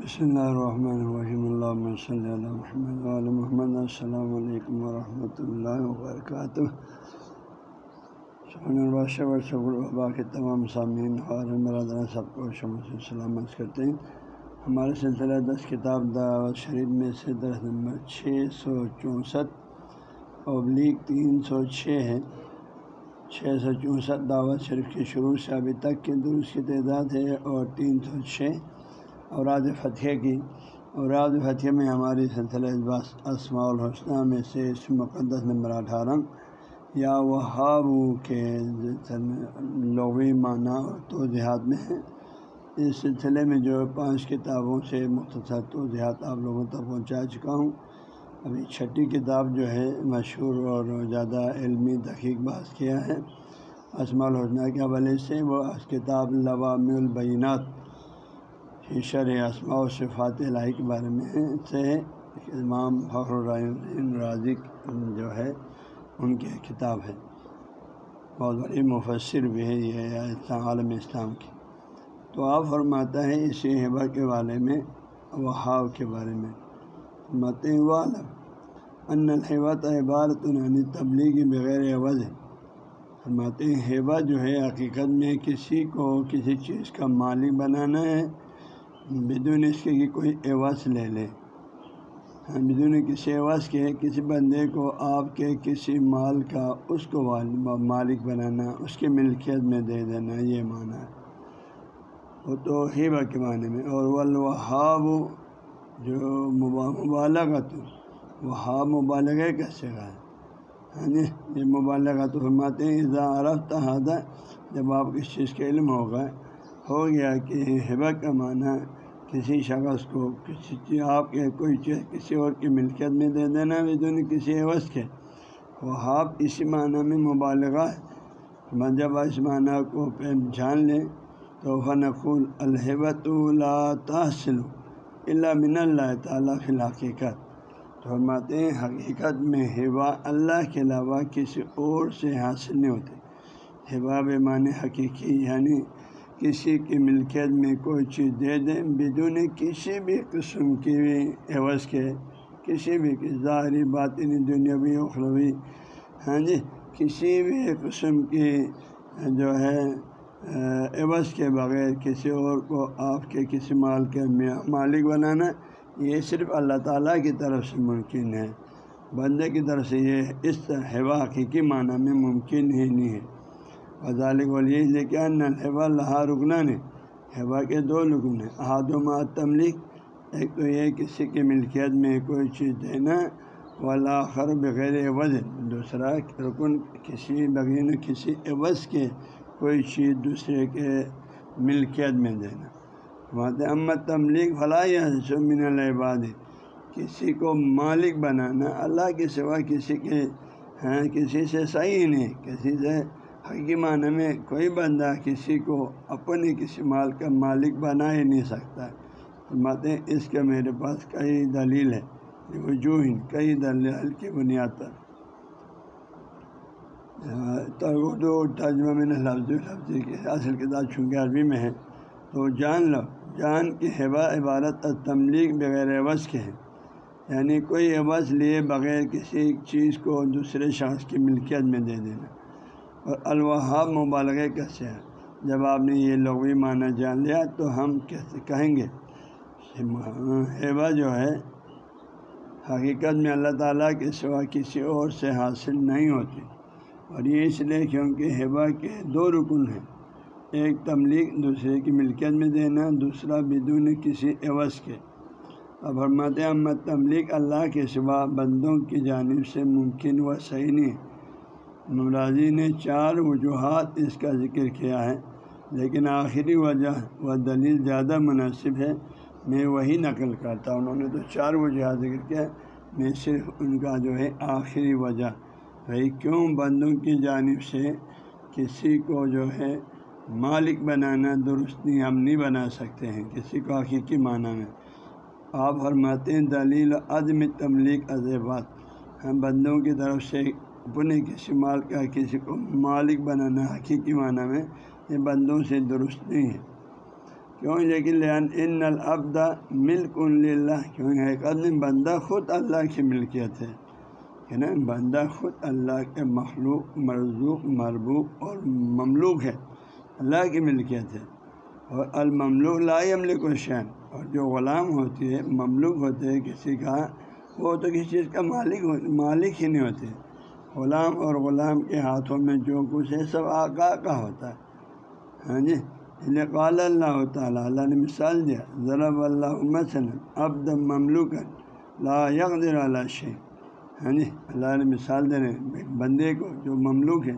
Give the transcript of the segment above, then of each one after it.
بسم اللہ الرحمن الرحیم اللہ صلی اللہ محمد علیہ محمد السلام علیکم ورحمۃ اللہ وبرکاتہ وبا کے تمام سامعین اور برادر سب کو شمس سلامت کرتے ہیں ہمارے سلسلہ دس کتاب دعوت شریف میں سے درخت نمبر چھ سو چونسٹھ ابلیغ تین سو چھ ہے چھ سو چونسٹھ دعوت شریف کی شروع سے ابھی تک کی درست کی تعداد ہے اور تین سو چھ اوراد فتح کی اوراد فتح میں ہماری سلسلہ اجباس اسماع الحسنہ میں سے اس مقدس نمبر اٹھارہ، یا وہاب کے لغوی معنی اور تو میں ہے اس سلسلے میں جو پانچ کتابوں سے مختصر تو آپ لوگوں تک پہنچا چکا ہوں۔ ابھی چھٹی کتاب جو ہے، مشہور اور زیادہ علمی تحقیق باز کیا ہے۔ اسماع الحسنہ کے حوالے سے وہ کتاب لوام البینات شر اسماء و صفات الہی کے بارے میں سے امام فخر الرحیم رازق جو ہے، ان کی کتاب ہے۔ بہت بڑی مفسر بھی ہے یہ عالم اسلام کی۔ تو آپ فرماتا ہے اسی حبا کے بارے میں، وہاو کے بارے میں۔ مت والم ان الحبت عبارت عبارت تبلیغی بغیر عوض ہے فرماتے ہیں ہیبا جو ہے، حقیقت میں کسی کو کسی چیز کا مالک بنانا ہے۔ بدون اس کے کوئی عوض لے لے۔ ہاں، بدون کسی عوض کے کسی بندے کو آپ کے کسی مال کا اس کو مالک بنانا، اس کی ملکیت میں دے دینا، یہ معنی ہے۔ وہ تو ہیبا کے معنی میں، اور والوہاب جو مبالغہ تو وہ مبالغہ کیسے گا ہاں جی یہ مبالغہ تو فرماتے ہیں، اذا عرفت جب آپ کس چیز کا علم ہوگا ہو گیا کہ ہبا کا معنی کسی شخص کو کسی چیز آپ کے کوئی چیز کسی اور کی ملکیت میں دے دینا بدون کسی عوض کے وہ آپ اسی معنی میں مبالغہ ہے۔ جب اس معنی کو جان لیں تو فنقول الحبۃ اللہ تحصل اللہ من اللہ تعالیٰ فی الحقیقت۔ تو فرماتے ہیں، حقیقت میں ہوا اللہ کے علاوہ کسی اور سے حاصل نہیں ہوتے۔ ہوا بے معنی حقیقی یعنی کسی کی ملکیت میں کوئی چیز دے دیں بدون کسی بھی قسم کی عوض کے، کسی بھی ظاہری باطنی، دنیاوی، اخروی ہاں جی کسی بھی قسم کی جو ہے، عوض کے بغیر کسی اور کو آپ کے کسی مال کے مالک بنانا، یہ صرف اللہ تعالیٰ کی طرف سے ممکن ہے۔ بندے کی طرف سے یہ اس ہوا حقیقی معنی میں ممکن ہی نہیں ہے۔ وزالک ولی لیکن الحبا اللہ رکنا نے ہوا کے دو رکن ہیں احاد و تملک ایک تو یہ کسی کی ملکیت میں کوئی چیز دینا ولاخر بغیر عوض، دوسرا رکن کسی بغیر کسی عوض کے کوئی چیز دوسرے کے ملکیت میں دینا۔ وہاں امت تملیغ فلاح من العباد، کسی کو مالک بنانا اللہ کے سوا کسی کے ہاں کسی سے صحیح نہیں، کسی سے حقیقی معنی میں کوئی بندہ کسی کو اپنے کسی مال کا مالک بنا ہی نہیں سکتا۔ فرماتے ہیں، اس کا میرے پاس کئی دلیل ہے وجوہ کئی دلیل کی بنیاد پر۔ اردو ترجمہ میں نے لفظ لفظ کی، اصل کتاب چونکہ عربی میں ہے۔ تو جان لو، جان کی ہوا عبارت تملیغ بغیر عوض کے ہیں۔ یعنی کوئی عوض لیے بغیر کسی چیز کو دوسرے شخص کی ملکیت میں دے دینا۔ اور الوہاب مبالغہ کیسے ہے جب آپ نے یہ لغوی معنی جان لیا تو ہم کیسے کہیں گے؟ ہیبا جو ہے، حقیقت میں اللہ تعالیٰ کے سوا کسی اور سے حاصل نہیں ہوتی۔ اور یہ اس لیے کیونکہ ہیبا کے دو رکن ہیں۔ ایک تبلیغ دوسرے کی ملکیت میں دینا، دوسرا بدون کسی عوض کے۔ اب حرمت احمد تبلیغ اللہ کے سوا بندوں کی جانب سے ممکن و صحیح نہیں۔ ہے نے چار وجوہات اس کا ذکر کیا ہے، لیکن آخری وجہ و دلیل زیادہ مناسب ہے، میں وہی نقل کرتا ہوں۔ انہوں نے تو چار وجوہات ذکر کیا، میں صرف ان کا جو ہے آخری وجہ۔ بھائی، کیوں بندوں کی جانب سے کسی کو جو ہے مالک بنانا درست نہیں، ہم نہیں بنا سکتے ہیں، کسی کو حقیقی معنی میں۔ آپ فرماتے ہیں دلیل عدم تملیغ عذبات ہم بندوں کی طرف سے اپنے کسی مال کا کسی کو مالک بنانا، حقیقی معنی میں یہ بندوں سے درست نہیں ہے۔ کیوں؟ لیکن لین ان العبد ملک اللہ کیوں؟ حقیقت میں بندہ خود اللہ کی ملکیت ہے کہ نا؟ بندہ خود اللہ کے مخلوق، مرزوق مربوق اور مملوک ہے، اللہ کی ملکیت ہے۔ اور المملوک لا عمل شین اور جو غلام ہوتی ہے، مملوک ہوتے ہیں کسی کا، وہ تو کسی چیز کا مالک مالک ہی نہیں ہوتے۔ غلام اور غلام کے ہاتھوں میں جو کچھ ہے، سب آقا کا ہوتا ہے۔ ہاں جی؟ یعنی قال اللہ تعالیٰ، اللہ نے مثال دیا، ضرب اللہ مثلاً عبد مملوک لا یقدر اللہ شیخ ہاں جی؟ اللہ نے مثال دے رہے بندے کو جو مملوک ہے،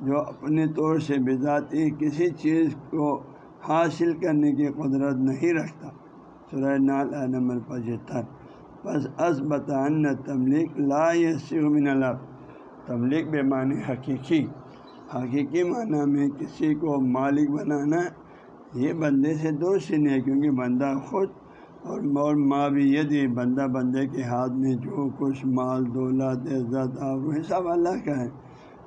جو اپنے طور سے بذاتی کسی چیز کو حاصل کرنے کی قدرت نہیں رکھتا۔ سورہ نال نمبر پچہتر۔ بس از بطان تملیغ لا من الب تبلیغ بے معنی حقیقی۔ حقیقی معنی میں کسی کو مالک بنانا یہ بندے سے درست نہیں ہے کیونکہ بندہ خود اور مور ماں بھی یہ بندہ بندے کے ہاتھ میں جو کچھ مال، دولت، عزت اور سب اللہ کا ہے۔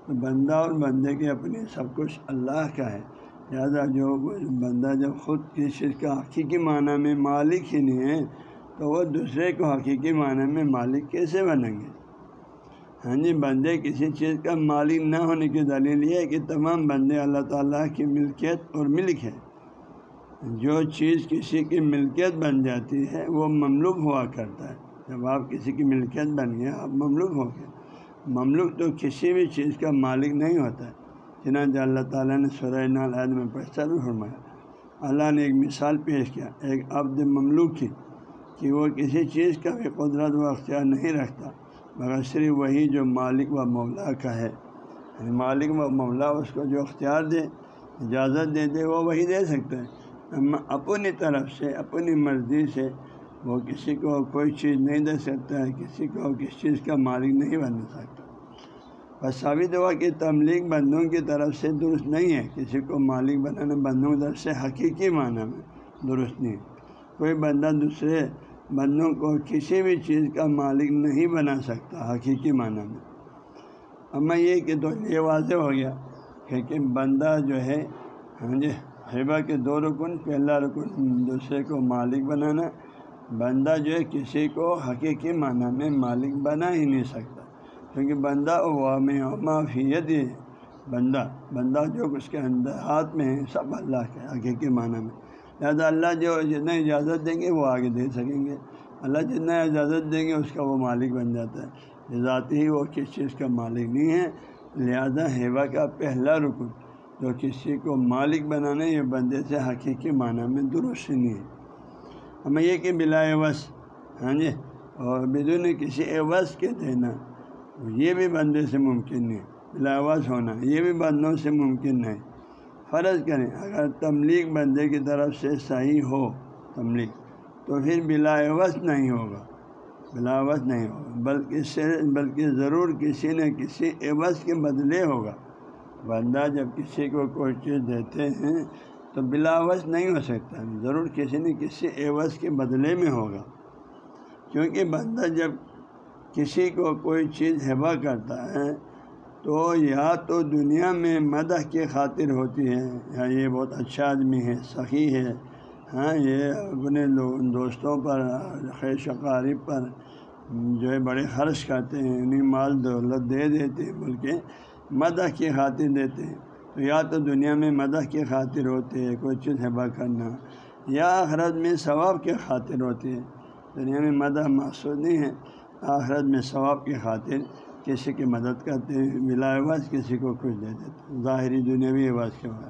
تو بندہ اور بندے کے اپنے سب کچھ اللہ کا ہے۔ لہٰذا جو بندہ جب خود کسی کا حقیقی معنی میں مالک ہی نہیں ہے، تو وہ دوسرے کو حقیقی معنی میں مالک کیسے بنیں گے؟ ہاں جی بندے کسی چیز کا مالک نہ ہونے کی دلیل یہ ہے کہ تمام بندے اللہ تعالیٰ کی ملکیت اور ملک ہے جو چیز کسی کی ملکیت بن جاتی ہے، وہ مملوک ہوا کرتا ہے۔ جب آپ کسی کی ملکیت بن گیا آپ مملوک ہو گئے۔ مملوک تو کسی بھی چیز کا مالک نہیں ہوتا۔ ہے چنانچہ اللہ تعالیٰ نے سورہ نال میں پیسہ بھی فرمایا۔ اللہ نے ایک مثال پیش کیا، ایک عبد مملوک کی، کہ وہ کسی چیز کا بھی قدرت و اختیار نہیں رکھتا۔ مگر صرف وہی جو مالک و مولا کا ہے۔ یعنی مالک و مولا اس کو جو اختیار دے، اجازت دے دے، وہ وہی دے سکتا ہے اپنی طرف سے، اپنی مرضی سے وہ کسی کو کوئی چیز نہیں دے سکتا ہے کسی کو کسی چیز کا مالک نہیں بن سکتا۔ بس ثابت ہوا کہ تبلیغ بندوں کی طرف سے درست نہیں ہے۔ کسی کو مالک بنانا بندوں کی طرف سے حقیقی معنی میں درست نہیں۔ کوئی بندہ دوسرے بندوں کو کسی بھی چیز کا مالک نہیں بنا سکتا، حقیقی معنی میں۔ اب میں یہ کہ تو یہ واضح ہو گیا کہ بندہ جو ہے ہاں جی حبا کے دو رکن، پہلا رکن دوسرے کو مالک بنانا، بندہ جو ہے کسی کو حقیقی معنی میں مالک بنا ہی نہیں سکتا۔ کیونکہ بندہ معافیت ہے۔ بندہ بندہ جو اس کے اندر ہاتھ میں ہے، سب اللہ کے حقیقی معنی میں۔ لہٰذا اللہ جو جتنا اجازت دیں گے وہ آگے دے سکیں گے۔ اللہ جتنا اجازت دیں گے اس کا وہ مالک بن جاتا ہے۔ ذاتی ہی وہ کس چیز کا مالک نہیں ہے، لہذا ہیوا کا پہلا رکن جو کسی کو مالک بنانا یہ بندے سے حقیقی معنی میں درست نہیں ہے۔ ہمیں یہ کہ بلا عوض ہاں جی اور بدون کسی عوض کے دینا، یہ بھی بندے سے ممکن نہیں بلاوس ہونا، یہ بھی بندوں سے ممکن نہیں فرض کریں، اگر تملیغ بندے کی طرف سے صحیح ہو تملیغ، تو پھر بلاوس نہیں ہوگا۔ بلاوس نہیں ہوگا، بلکہ سے، بلکہ ضرور کسی نہ کسی عوض کے بدلے ہوگا۔ بندہ جب کسی کو کوئی چیز دیتے ہیں، تو بلاوس نہیں ہو سکتا، ضرور کسی نہ کسی عوض کے بدلے میں ہوگا۔ کیونکہ بندہ جب کسی کو کوئی چیز ہبا کرتا ہے تو یا تو دنیا میں مدح کی خاطر ہوتی ہے یا ہاں، یہ بہت اچھا آدمی ہے سخی ہے۔ ہاں یہ اپنے دوستوں پر خیر شقارب پر جو ہے بڑے خرچ کرتے ہیں، انہیں مال دولت دے دیتے ہیں، بلکہ مدح کی خاطر دیتے ہیں۔ تو یا تو دنیا میں مدح کی خاطر ہوتے ہے کوئی چیز ہبا کرنا، یا آخرت میں ثواب کی خاطر ہوتی ہے دنیا میں مدح مقصود نہیں ہے، آخرت میں ثواب کی خاطر کسی کی مدد کرتے ہیں، ملا عوض کسی کو کچھ دے دیتے ظاہری دنیاوی عوض کے بعد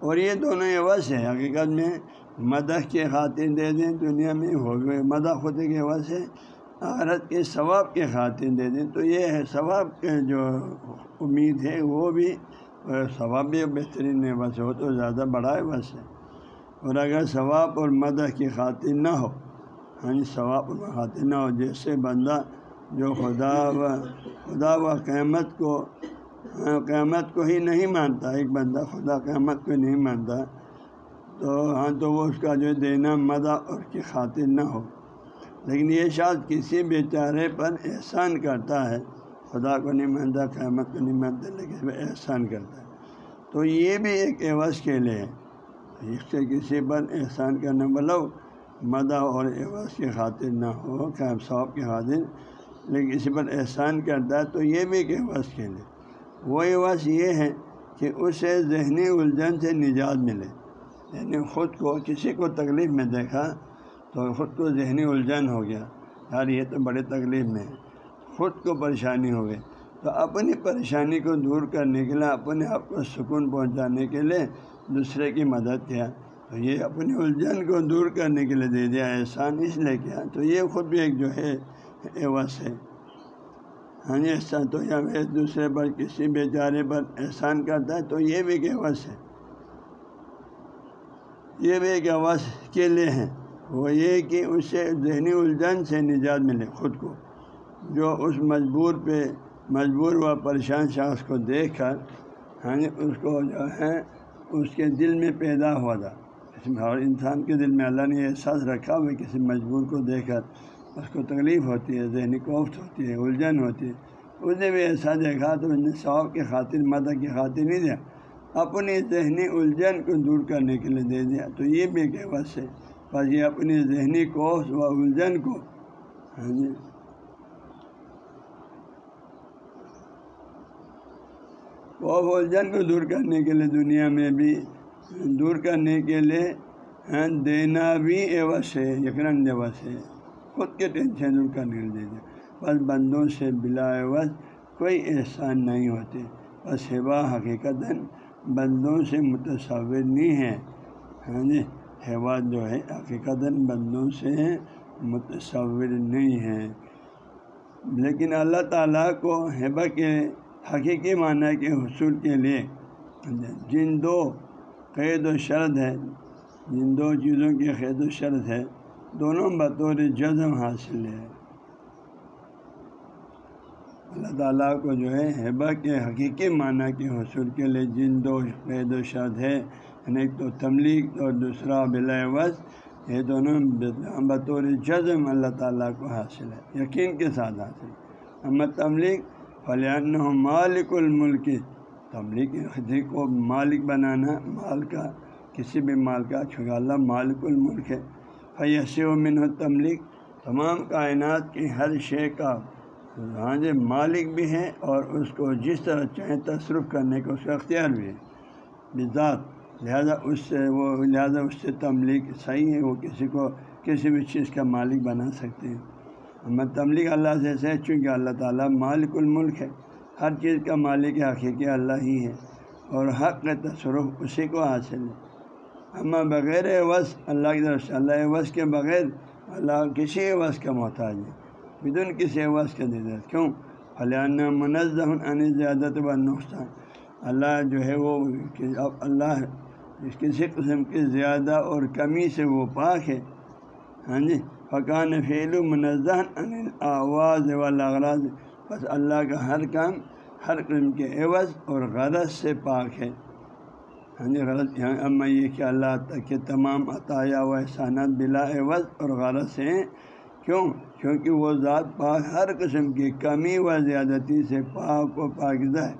اور یہ دونوں عوض ہے حقیقت میں مدد کی خاطر دے دیں، دنیا میں ہو گئے مدد خود کے عوض ہے۔ آخرت کے ثواب کی خاطر دے دیں۔ تو یہ ہے ثواب کے جو امید ہے، وہ بھی ثواب بھی بہترین عوض ہو تو زیادہ بڑا عوض ہے۔ اور اگر ثواب اور مدد کی خاطر نہ ہو ہاں ثواب اور خاطر نہ ہو، جیسے بندہ جو خدا و خدا و قیامت کو قیامت کو ہی نہیں مانتا، ایک بندہ خدا قیامت کو نہیں مانتا، تو ہاں تو وہ اس کا جو دینا مدہ اور کی خاطر نہ ہو۔ لیکن یہ شاید کسی بیچارے پر احسان کرتا ہے، خدا کو نہیں مانتا، قیامت کو نہیں مانتا، لیکن وہ احسان کرتا ہے۔ تو یہ بھی ایک عوض کے لیے، اس سے کسی پر احسان کرنا بلو مدہ اور عوض کی خاطر نہ ہو کہ صوب کی خاطر لیکن کسی پر احسان کرتا ہے تو یہ بھی ایک عوض کے لیے۔ وہ عوض یہ ہے کہ اسے ذہنی الجھن سے نجات ملے۔ یعنی خود کو کسی کو تکلیف میں دیکھا تو خود کو ذہنی الجھن ہو گیا۔ یار یہ تو بڑے تکلیف میں ہے۔ خود کو پریشانی ہو گئی۔ تو اپنی پریشانی کو دور کرنے کے لیے، اپنے آپ کو سکون پہنچانے کے لیے دوسرے کی مدد کیا۔ تو یہ اپنی الجھن کو دور کرنے کے لیے دے دیا، احسان اس لیے کیا۔ تو یہ خود بھی ایک جو ہے عوض ہے ہاں جی احسان تو یا ایک دوسرے پر کسی بیچارے پر احسان کرتا ہے تو یہ بھی ایک عوض ہے یہ بھی ایک عوض کے لیے ہے وہ یہ کہ اس سے ذہنی الجھن سے نجات ملے خود کو۔ جو اس مجبور پہ مجبور و پریشان شخص کو دیکھ کر ہاں جی اس کو جو ہے، اس کے دل میں پیدا ہوا تھا۔ اور انسان کے دل میں اللہ نے احساس رکھا ہوا کسی مجبور کو دیکھ کر اس کو تکلیف ہوتی ہے، ذہنی کوفت ہوتی ہے، الجھن ہوتی ہے۔ اس نے بھی ایسا دیکھا تو اس نے شوق کی خاطر، مدد کی خاطر نہیں دیا۔ اپنی ذہنی الجھن کو دور کرنے کے لیے دے دیا۔ تو یہ بھی ایک بس ہے۔ بس یہ اپنی ذہنی کوف و الجھن کو۔ ہاں جی۔ خوف الجھن کو دور کرنے کے لیے دنیا میں بھی دور کرنے کے لیے ہاں، دینا بھی ایوس ہے یقیناً دیوس ہے۔ خود کے ٹینشن دور کرنے کے لیے بس بندوں سے بلا عوض کوئی احسان نہیں ہوتے بس ہوا حقیقت بندوں سے متصور نہیں ہے۔ ہاں جی ہوا جو ہے حقیقت بندوں سے متصور نہیں ہے۔ لیکن اللہ تعالیٰ کو ہیبا کے حقیقی معنی کے حصول کے لیے ہاں جی، جن دو قید و شرط ہے جن دو چیزوں کی قید و شرط ہے دونوں بطور جزم حاصل ہے۔ اللہ تعالیٰ کو جو ہے ہیبا کے حقیقی معنی کے حصول کے لیے جن دو قید و شرط ہے یعنی ایک تو تملیغ اور دوسرا بلاوز یہ دونوں بطور جزم اللہ تعالیٰ کو حاصل ہے، یقین کے ساتھ حاصل ہے۔ اما تملیغ فلیان مالک الملک تبلیغ کو مالک بنانا، مال کا کسی بھی مال کا، چونکہ اللہ مالک الملک ہے۔ فیش و من تملیغ تمام کائنات کی ہر شے کا ہاں جی مالک بھی ہے اور اس کو جس طرح چاہیں تصرف کرنے کا اس کا اختیار بھی ہے۔ بذات، لہذا اس سے وہ، لہٰذا اس سے تملیغ صحیح ہے، وہ کسی کو، کسی بھی چیز کا مالک بنا سکتے ہیں۔ ہمیں تبلیغ اللہ سے ہے چونکہ اللہ تعالیٰ مالک الملک ہے۔ ہر چیز کا مالک حقیقی اللہ ہی ہے اور حق تصرف اسی کو حاصل ہے۔ ہم بغیر وس اللہ کی طرف سے، اللہ وس کے بغیر اللہ کسی وس کا محتاج ہے بدن کسی وس کے دے کیوں؟ فلانا منظم ان زیادت و نقصان اللہ جو ہے وہ اللہ کسی قسم کی زیادہ اور کمی سے وہ پاک ہے۔ ہاں جی؟ فقان فعل و منظم آواز والاغراض بس اللہ کا ہر کام، ہر قسم کے عوض اور غرض سے پاک ہے۔ غلط یعنی یہاں اما یہ کہ اللہ تک کے تمام عطایا و احسانات بلا عوض اور غرض سے ہیں۔ کیوں؟ کیونکہ وہ ذات پاک ہر قسم کی کمی و زیادتی سے پاک و پاکزہ ہے۔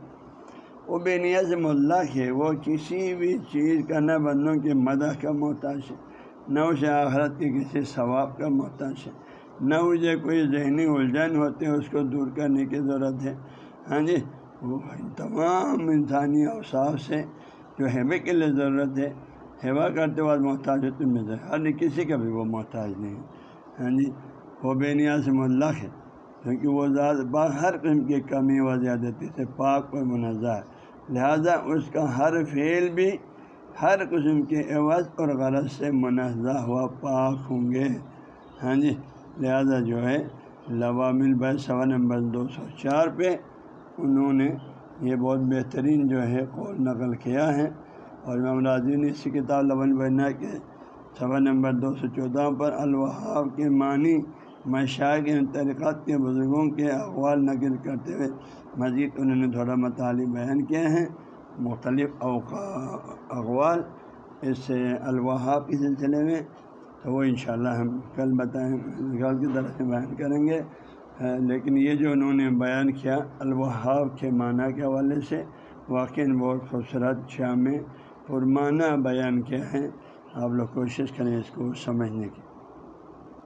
وہ بے نیت سے ملک ہے۔ وہ کسی بھی چیز کا نہ بندوں کے مدح کا محتاج ہے، نہ اسے آخرت کے کسی ثواب کا محتاج ہے، نہ اسے کوئی ذہنی الجھن ہوتے ہیں، اس کو دور کرنے کی ضرورت ہے۔ ہاں جی وہ تمام انسانی اوصاف سے جو ہیبے کے لیے ضرورت ہے، ہیوا کرتے بعد محتاج ہوتے میں ہر کسی کا بھی وہ محتاج نہیں ہے۔ ہاں جی وہ بے نیاز سے ملک ہے، کیونکہ وہ زیادہ ہر قسم کی کمی و زیادتی سے پاک و منظہ ہے لہذا اس کا ہر فعل بھی ہر قسم کے عوض اور غرض سے منزہ ہوا پاک ہوں گے۔ ہاں جی لہذا جو ہے، لوامل بھائی سوا نمبر دو سو چار پہ انہوں نے یہ بہت بہترین جو ہے قول نقل کیا ہے اور امام راضی نے اسی کتاب لون بنا کے سوا نمبر دو سو چودہ پر الوہاب کے معنی مشاع کے طریقات کے بزرگوں کے اقوال نقل کرتے ہوئے مزید انہوں نے تھوڑا مطالب بیان کیا ہے۔ مختلف اقوال اس سے الوہاب کے سلسلے میں تو وہ انشاءاللہ ہم کل بتائیں کل کی طرح سے بیان کریں گے۔ لیکن یہ جو انہوں نے بیان کیا، الوہاب کے معنی کے حوالے سے واقع بہت خوبصورت شام میں پرمانہ بیان کیا ہے۔ آپ لوگ کوشش کریں اس کو سمجھنے کی۔